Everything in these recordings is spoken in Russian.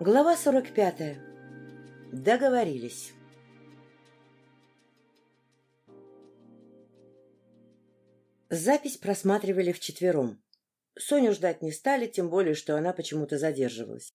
Глава 45. Договорились. Запись просматривали вчетвером. Соню ждать не стали, тем более, что она почему-то задерживалась.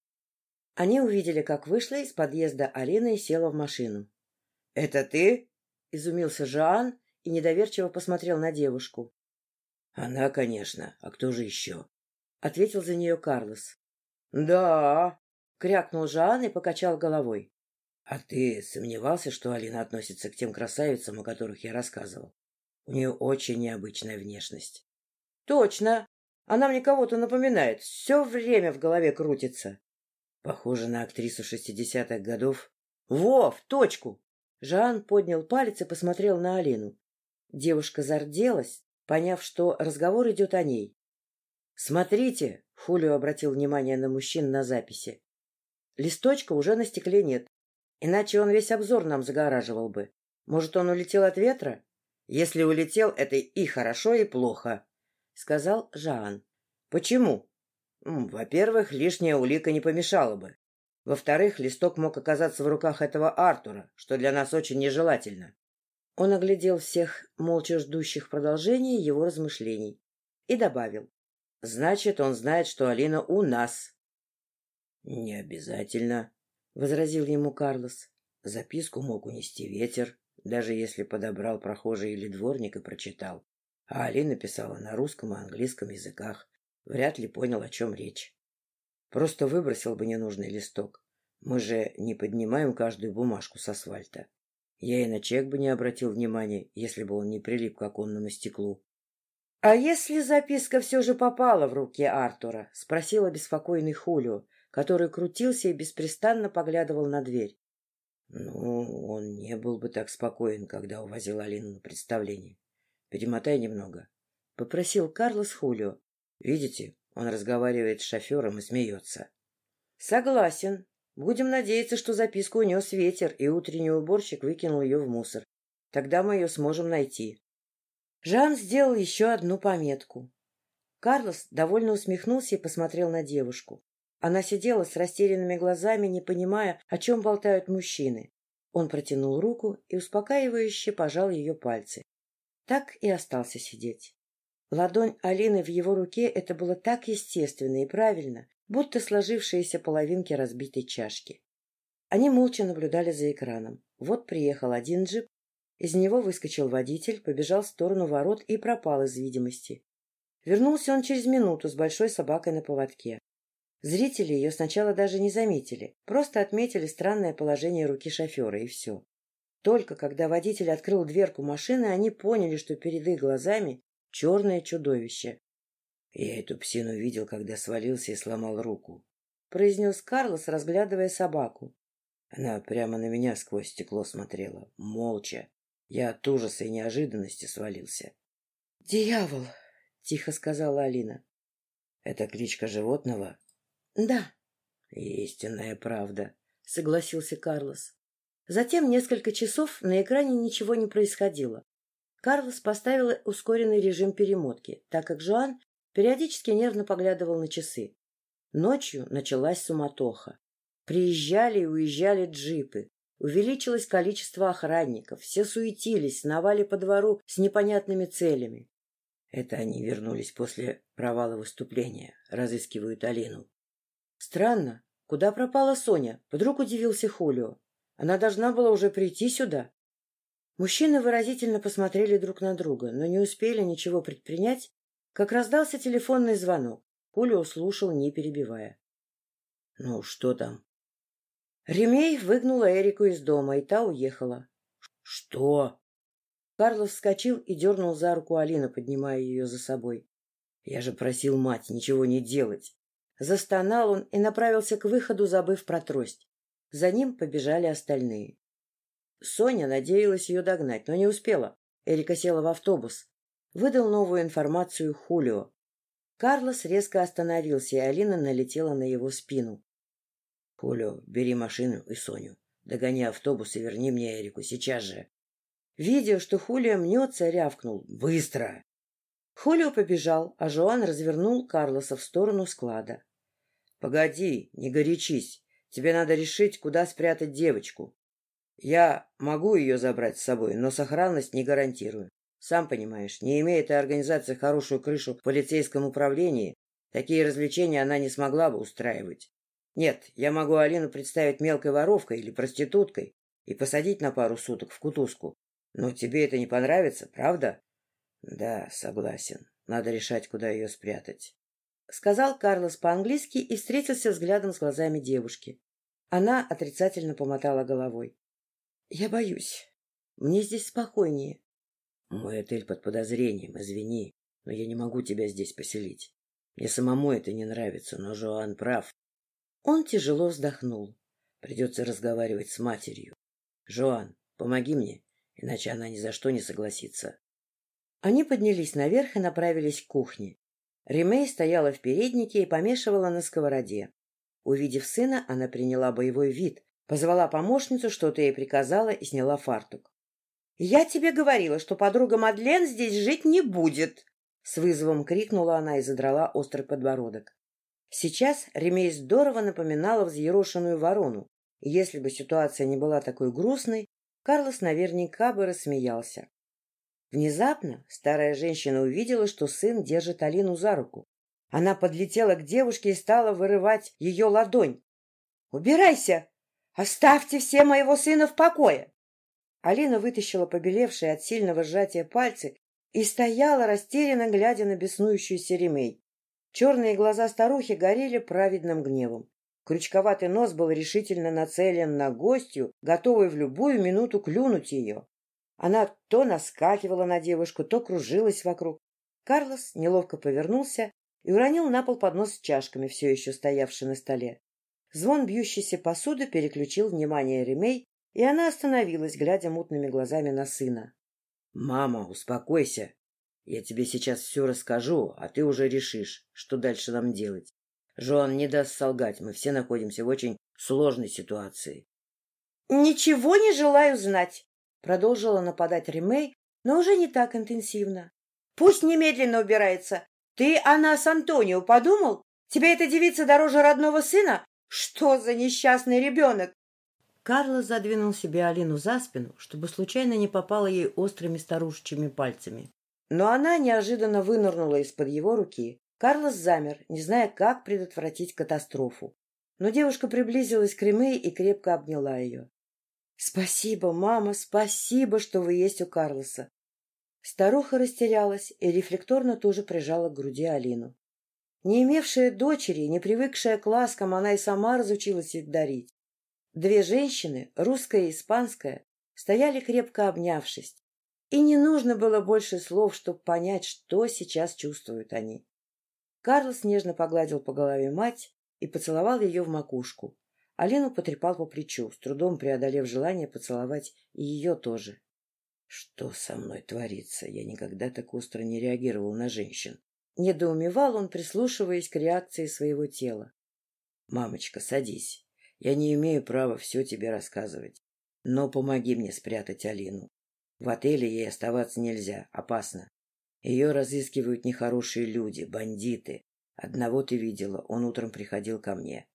Они увидели, как вышла из подъезда Алина и села в машину. — Это ты? — изумился Жоан и недоверчиво посмотрел на девушку. — Она, конечно. А кто же еще? — ответил за нее Карлос. — Да, — крякнул Жан и покачал головой. — А ты сомневался, что Алина относится к тем красавицам, о которых я рассказывал? У нее очень необычная внешность. — Точно. Она мне кого-то напоминает. Все время в голове крутится. Похоже на актрису шестидесятых годов. — Во, в точку! Жан поднял палец и посмотрел на Алину. Девушка зарделась, поняв, что разговор идет о ней. — Смотрите! — Хулио обратил внимание на мужчин на записи. Листочка уже на стекле нет. Иначе он весь обзор нам загораживал бы. Может, он улетел от ветра? Если улетел, это и хорошо, и плохо, — сказал Жан. Почему? Во-первых, лишняя улика не помешала бы. Во-вторых, листок мог оказаться в руках этого Артура, что для нас очень нежелательно. Он оглядел всех молча ждущих продолжения его размышлений и добавил. — Значит, он знает, что Алина у нас. — Не обязательно, — возразил ему Карлос. Записку мог унести ветер, даже если подобрал прохожий или дворник и прочитал. А Алина писала на русском и английском языках. Вряд ли понял, о чем речь. Просто выбросил бы ненужный листок. Мы же не поднимаем каждую бумажку с асфальта. Я и на чек бы не обратил внимания, если бы он не прилип к оконному стеклу. — А если записка все же попала в руки Артура? — спросил обеспокоенный Хулио который крутился и беспрестанно поглядывал на дверь. Ну, он не был бы так спокоен, когда увозил Алину на представление. Перемотай немного. Попросил Карлос Хулио. Видите, он разговаривает с шофером и смеется. Согласен. Будем надеяться, что записку унес ветер, и утренний уборщик выкинул ее в мусор. Тогда мы ее сможем найти. Жан сделал еще одну пометку. Карлос довольно усмехнулся и посмотрел на девушку. Она сидела с растерянными глазами, не понимая, о чем болтают мужчины. Он протянул руку и успокаивающе пожал ее пальцы. Так и остался сидеть. Ладонь Алины в его руке — это было так естественно и правильно, будто сложившиеся половинки разбитой чашки. Они молча наблюдали за экраном. Вот приехал один джип, из него выскочил водитель, побежал в сторону ворот и пропал из видимости. Вернулся он через минуту с большой собакой на поводке. Зрители ее сначала даже не заметили, просто отметили странное положение руки шофера, и все. Только когда водитель открыл дверку машины, они поняли, что перед их глазами черное чудовище. — Я эту псину видел, когда свалился и сломал руку, — произнес Карлос, разглядывая собаку. Она прямо на меня сквозь стекло смотрела, молча. Я от ужаса и неожиданности свалился. — Дьявол! — тихо сказала Алина. — Это кличка животного? — Да. — Истинная правда, — согласился Карлос. Затем несколько часов на экране ничего не происходило. Карлос поставил ускоренный режим перемотки, так как Жоан периодически нервно поглядывал на часы. Ночью началась суматоха. Приезжали и уезжали джипы. Увеличилось количество охранников. Все суетились, сновали по двору с непонятными целями. Это они вернулись после провала выступления, разыскивают Алину. Странно. Куда пропала Соня? Вдруг удивился Хулио. Она должна была уже прийти сюда. Мужчины выразительно посмотрели друг на друга, но не успели ничего предпринять, как раздался телефонный звонок. Хулио слушал, не перебивая. — Ну, что там? Ремей выгнула Эрику из дома, и та уехала. — Что? Карлос вскочил и дернул за руку Алину, поднимая ее за собой. — Я же просил мать ничего не делать. Застонал он и направился к выходу, забыв про трость. За ним побежали остальные. Соня надеялась ее догнать, но не успела. Эрика села в автобус. Выдал новую информацию Хулио. Карлос резко остановился, и Алина налетела на его спину. — Хулио, бери машину и Соню. Догони автобус и верни мне Эрику сейчас же. Видя, что Хулио мнется, рявкнул. — Быстро! Хулио побежал, а Жоан развернул Карлоса в сторону склада. — Погоди, не горячись. Тебе надо решить, куда спрятать девочку. Я могу ее забрать с собой, но сохранность не гарантирую. Сам понимаешь, не имея этой организации хорошую крышу в полицейском управлении, такие развлечения она не смогла бы устраивать. Нет, я могу Алину представить мелкой воровкой или проституткой и посадить на пару суток в кутузку. Но тебе это не понравится, правда? Да, согласен. Надо решать, куда ее спрятать. Сказал Карлос по-английски и встретился взглядом с глазами девушки. Она отрицательно помотала головой. — Я боюсь. Мне здесь спокойнее. — Мой отель под подозрением, извини, но я не могу тебя здесь поселить. Мне самому это не нравится, но Жоан прав. Он тяжело вздохнул. Придется разговаривать с матерью. — Жоан, помоги мне, иначе она ни за что не согласится. Они поднялись наверх и направились к кухне. Ремей стояла в переднике и помешивала на сковороде. Увидев сына, она приняла боевой вид, позвала помощницу, что-то ей приказала и сняла фартук. — Я тебе говорила, что подруга Мадлен здесь жить не будет! — с вызовом крикнула она и задрала острый подбородок. Сейчас Ремей здорово напоминала взъерошенную ворону, если бы ситуация не была такой грустной, Карлос наверняка бы рассмеялся. Внезапно старая женщина увидела, что сын держит Алину за руку. Она подлетела к девушке и стала вырывать ее ладонь. «Убирайся! Оставьте все моего сына в покое!» Алина вытащила побелевшие от сильного сжатия пальцы и стояла, растерянно глядя на беснующуюся ремей. Черные глаза старухи горели праведным гневом. Крючковатый нос был решительно нацелен на гостью, готовый в любую минуту клюнуть ее. Она то наскакивала на девушку, то кружилась вокруг. Карлос неловко повернулся и уронил на пол поднос с чашками, все еще стоявший на столе. Звон бьющейся посуды переключил внимание Ремей, и она остановилась, глядя мутными глазами на сына. — Мама, успокойся. Я тебе сейчас все расскажу, а ты уже решишь, что дальше нам делать. Жоан не даст солгать, мы все находимся в очень сложной ситуации. — Ничего не желаю знать, — продолжила нападать Ремей, но уже не так интенсивно. — Пусть немедленно убирается. Ты о нас, Антонио, подумал? Тебе эта девица дороже родного сына? Что за несчастный ребенок? Карлос задвинул себе Алину за спину, чтобы случайно не попала ей острыми старушечьими пальцами. Но она неожиданно вынырнула из-под его руки. Карлос замер, не зная, как предотвратить катастрофу. Но девушка приблизилась к Реме и крепко обняла ее. — Спасибо, мама, спасибо, что вы есть у Карлоса. Старуха растерялась и рефлекторно тоже прижала к груди Алину. Не имевшая дочери, не привыкшая к ласкам, она и сама разучилась их дарить. Две женщины, русская и испанская, стояли крепко обнявшись, и не нужно было больше слов, чтобы понять, что сейчас чувствуют они. Карлос нежно погладил по голове мать и поцеловал ее в макушку. Алину потрепал по плечу, с трудом преодолев желание поцеловать и ее тоже. Что со мной творится? Я никогда так остро не реагировал на женщин. Недоумевал он, прислушиваясь к реакции своего тела. — Мамочка, садись. Я не имею права все тебе рассказывать. Но помоги мне спрятать Алину. В отеле ей оставаться нельзя, опасно. Ее разыскивают нехорошие люди, бандиты. Одного ты видела, он утром приходил ко мне.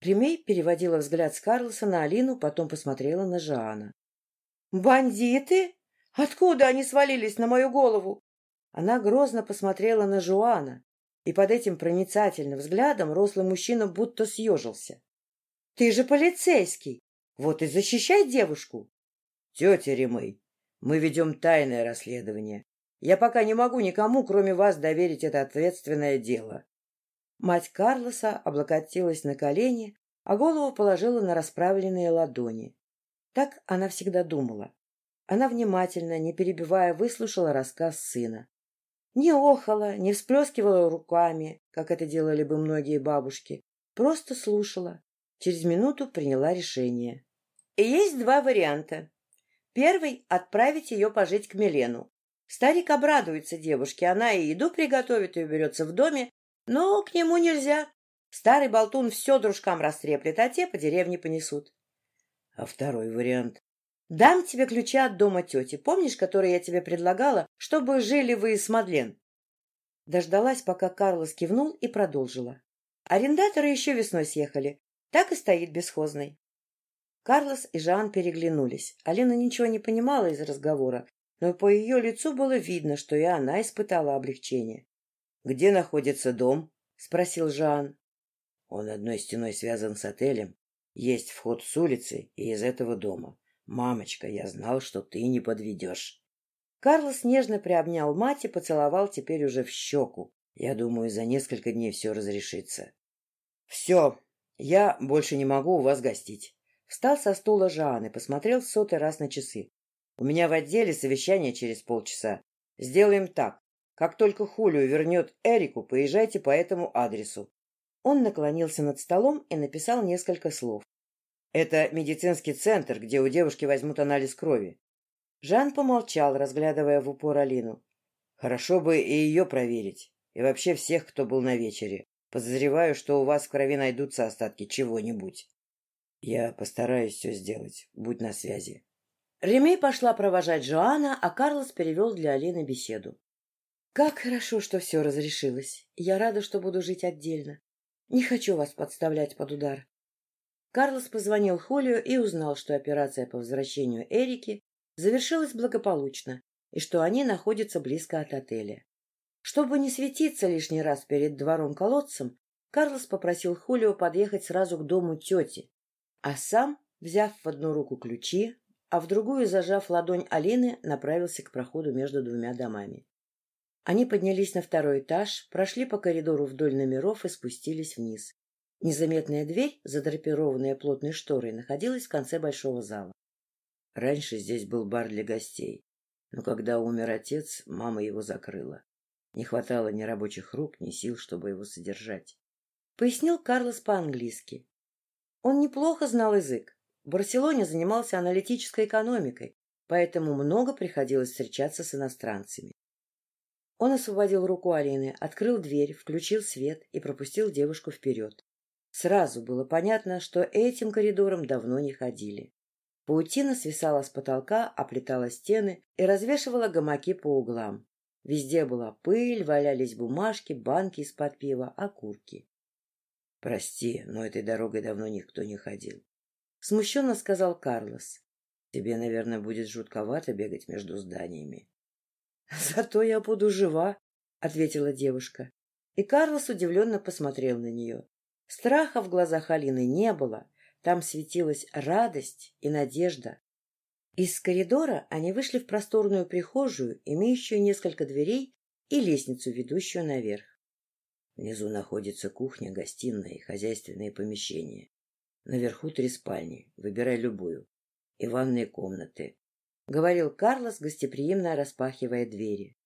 Ремей переводила взгляд с Карлоса на Алину, потом посмотрела на Жана. «Бандиты? Откуда они свалились на мою голову?» Она грозно посмотрела на Жуана, и под этим проницательным взглядом рослый мужчина будто съежился. «Ты же полицейский! Вот и защищай девушку!» «Тетя Ремей, мы ведем тайное расследование. Я пока не могу никому, кроме вас, доверить это ответственное дело». Мать Карлоса облокотилась на колени, а голову положила на расправленные ладони. Так она всегда думала. Она внимательно, не перебивая, выслушала рассказ сына. Не охала, не всплескивала руками, как это делали бы многие бабушки. Просто слушала. Через минуту приняла решение. Есть два варианта. Первый — отправить ее пожить к Милену. Старик обрадуется девушке, она и еду приготовит, и уберется в доме, но к нему нельзя. Старый болтун все дружкам растреплет, а те по деревне понесут. А второй вариант? Дам тебе ключи от дома тети, помнишь, которые я тебе предлагала, чтобы жили вы с Мадлен? Дождалась, пока Карлос кивнул и продолжила. Арендаторы еще весной съехали. Так и стоит бесхозной. Карлос и Жан переглянулись. Алина ничего не понимала из разговора, но по ее лицу было видно, что и она испытала облегчение. — Где находится дом? — спросил Жан. — Он одной стеной связан с отелем. Есть вход с улицы и из этого дома. Мамочка, я знал, что ты не подведешь. Карлос нежно приобнял мать и поцеловал теперь уже в щеку. Я думаю, за несколько дней все разрешится. — Все, я больше не могу у вас гостить. Встал со стула Жан и посмотрел в сотый раз на часы. У меня в отделе совещание через полчаса. Сделаем так. Как только Хулио вернет Эрику, поезжайте по этому адресу. Он наклонился над столом и написал несколько слов. Это медицинский центр, где у девушки возьмут анализ крови. Жан помолчал, разглядывая в упор Алину. Хорошо бы и ее проверить. И вообще всех, кто был на вечере. Подозреваю, что у вас в крови найдутся остатки чего-нибудь. Я постараюсь все сделать. Будь на связи. Реми пошла провожать Жоана, а Карлос перевел для Алины беседу. «Как хорошо, что все разрешилось. Я рада, что буду жить отдельно. Не хочу вас подставлять под удар». Карлос позвонил Холио и узнал, что операция по возвращению Эрики завершилась благополучно и что они находятся близко от отеля. Чтобы не светиться лишний раз перед двором-колодцем, Карлос попросил Хулио подъехать сразу к дому тети, а сам, взяв в одну руку ключи, а в другую, зажав ладонь Алины, направился к проходу между двумя домами. Они поднялись на второй этаж, прошли по коридору вдоль номеров и спустились вниз. Незаметная дверь, задрапированная плотной шторой, находилась в конце большого зала. Раньше здесь был бар для гостей, но когда умер отец, мама его закрыла. Не хватало ни рабочих рук, ни сил, чтобы его содержать. Пояснил Карлос по-английски. Он неплохо знал язык. В Барселоне занимался аналитической экономикой, поэтому много приходилось встречаться с иностранцами. Он освободил руку Алины, открыл дверь, включил свет и пропустил девушку вперед. Сразу было понятно, что этим коридором давно не ходили. Паутина свисала с потолка, оплетала стены и развешивала гамаки по углам. Везде была пыль, валялись бумажки, банки из-под пива, окурки. — Прости, но этой дорогой давно никто не ходил. Смущенно сказал Карлос. — Тебе, наверное, будет жутковато бегать между зданиями. — Зато я буду жива, — ответила девушка. И Карлос удивленно посмотрел на нее. Страха в глазах Алины не было. Там светилась радость и надежда. Из коридора они вышли в просторную прихожую, имеющую несколько дверей и лестницу, ведущую наверх. Внизу находится кухня, гостиная и хозяйственные помещения. Наверху три спальни, выбирай любую. И ванные комнаты. Говорил Карлос, гостеприимно распахивая двери.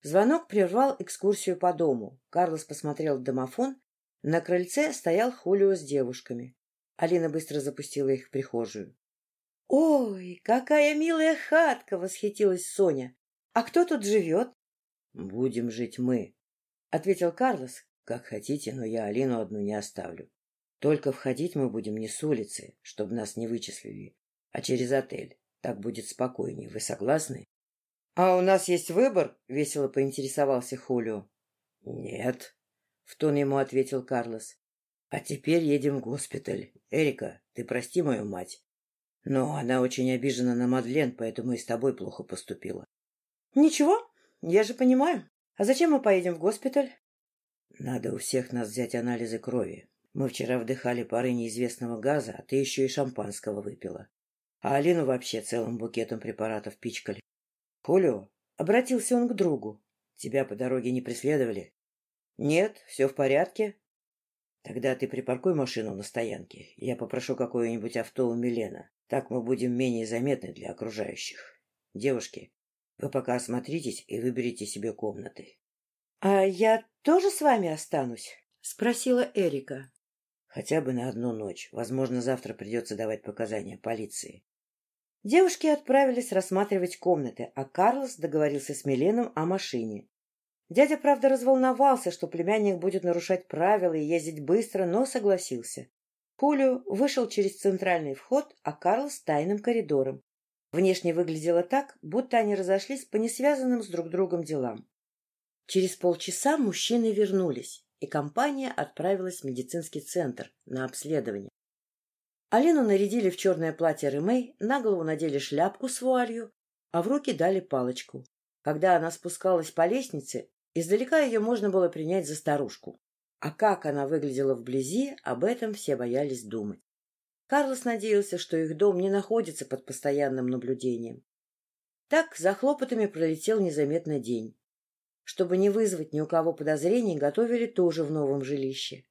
Звонок прервал экскурсию по дому. Карлос посмотрел в домофон. На крыльце стоял Хулио с девушками. Алина быстро запустила их в прихожую. — Ой, какая милая хатка! — восхитилась Соня. — А кто тут живет? — Будем жить мы, — ответил Карлос, как хотите, но я Алину одну не оставлю. Только входить мы будем не с улицы, чтобы нас не вычислили, а через отель. Так будет спокойнее. Вы согласны? — А у нас есть выбор? — весело поинтересовался Хулио. — Нет, — в тон ему ответил Карлос. — А теперь едем в госпиталь. Эрика, ты прости мою мать. Но она очень обижена на Мадлен, поэтому и с тобой плохо поступила. — Ничего, я же понимаю. А зачем мы поедем в госпиталь? Надо у всех нас взять анализы крови. Мы вчера вдыхали пары неизвестного газа, а ты еще и шампанского выпила. А Алину вообще целым букетом препаратов пичкали. Хулио, обратился он к другу. Тебя по дороге не преследовали? Нет, все в порядке. Тогда ты припаркуй машину на стоянке. Я попрошу какое-нибудь авто у Милена. Так мы будем менее заметны для окружающих. Девушки, вы пока осмотритесь и выберите себе комнаты. — А я тоже с вами останусь? — спросила Эрика. — Хотя бы на одну ночь. Возможно, завтра придется давать показания полиции. Девушки отправились рассматривать комнаты, а Карлос договорился с Миленом о машине. Дядя, правда, разволновался, что племянник будет нарушать правила и ездить быстро, но согласился. Хулио вышел через центральный вход, а Карлос — тайным коридором. Внешне выглядело так, будто они разошлись по несвязанным с друг другом делам. Через полчаса мужчины вернулись, и компания отправилась в медицинский центр на обследование. Алину нарядили в черное платье Ремей, на голову надели шляпку с вуалью, а в руки дали палочку. Когда она спускалась по лестнице, издалека ее можно было принять за старушку. А как она выглядела вблизи, об этом все боялись думать. Карлос надеялся, что их дом не находится под постоянным наблюдением. Так за хлопотами пролетел незаметно день. Чтобы не вызвать ни у кого подозрений, готовили тоже в новом жилище.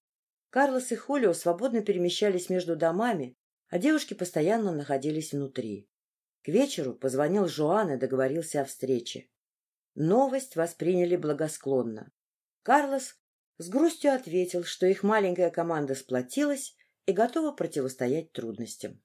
Карлос и Хулио свободно перемещались между домами, а девушки постоянно находились внутри. К вечеру позвонил Жоан и договорился о встрече. Новость восприняли благосклонно. Карлос с грустью ответил, что их маленькая команда сплотилась и готова противостоять трудностям.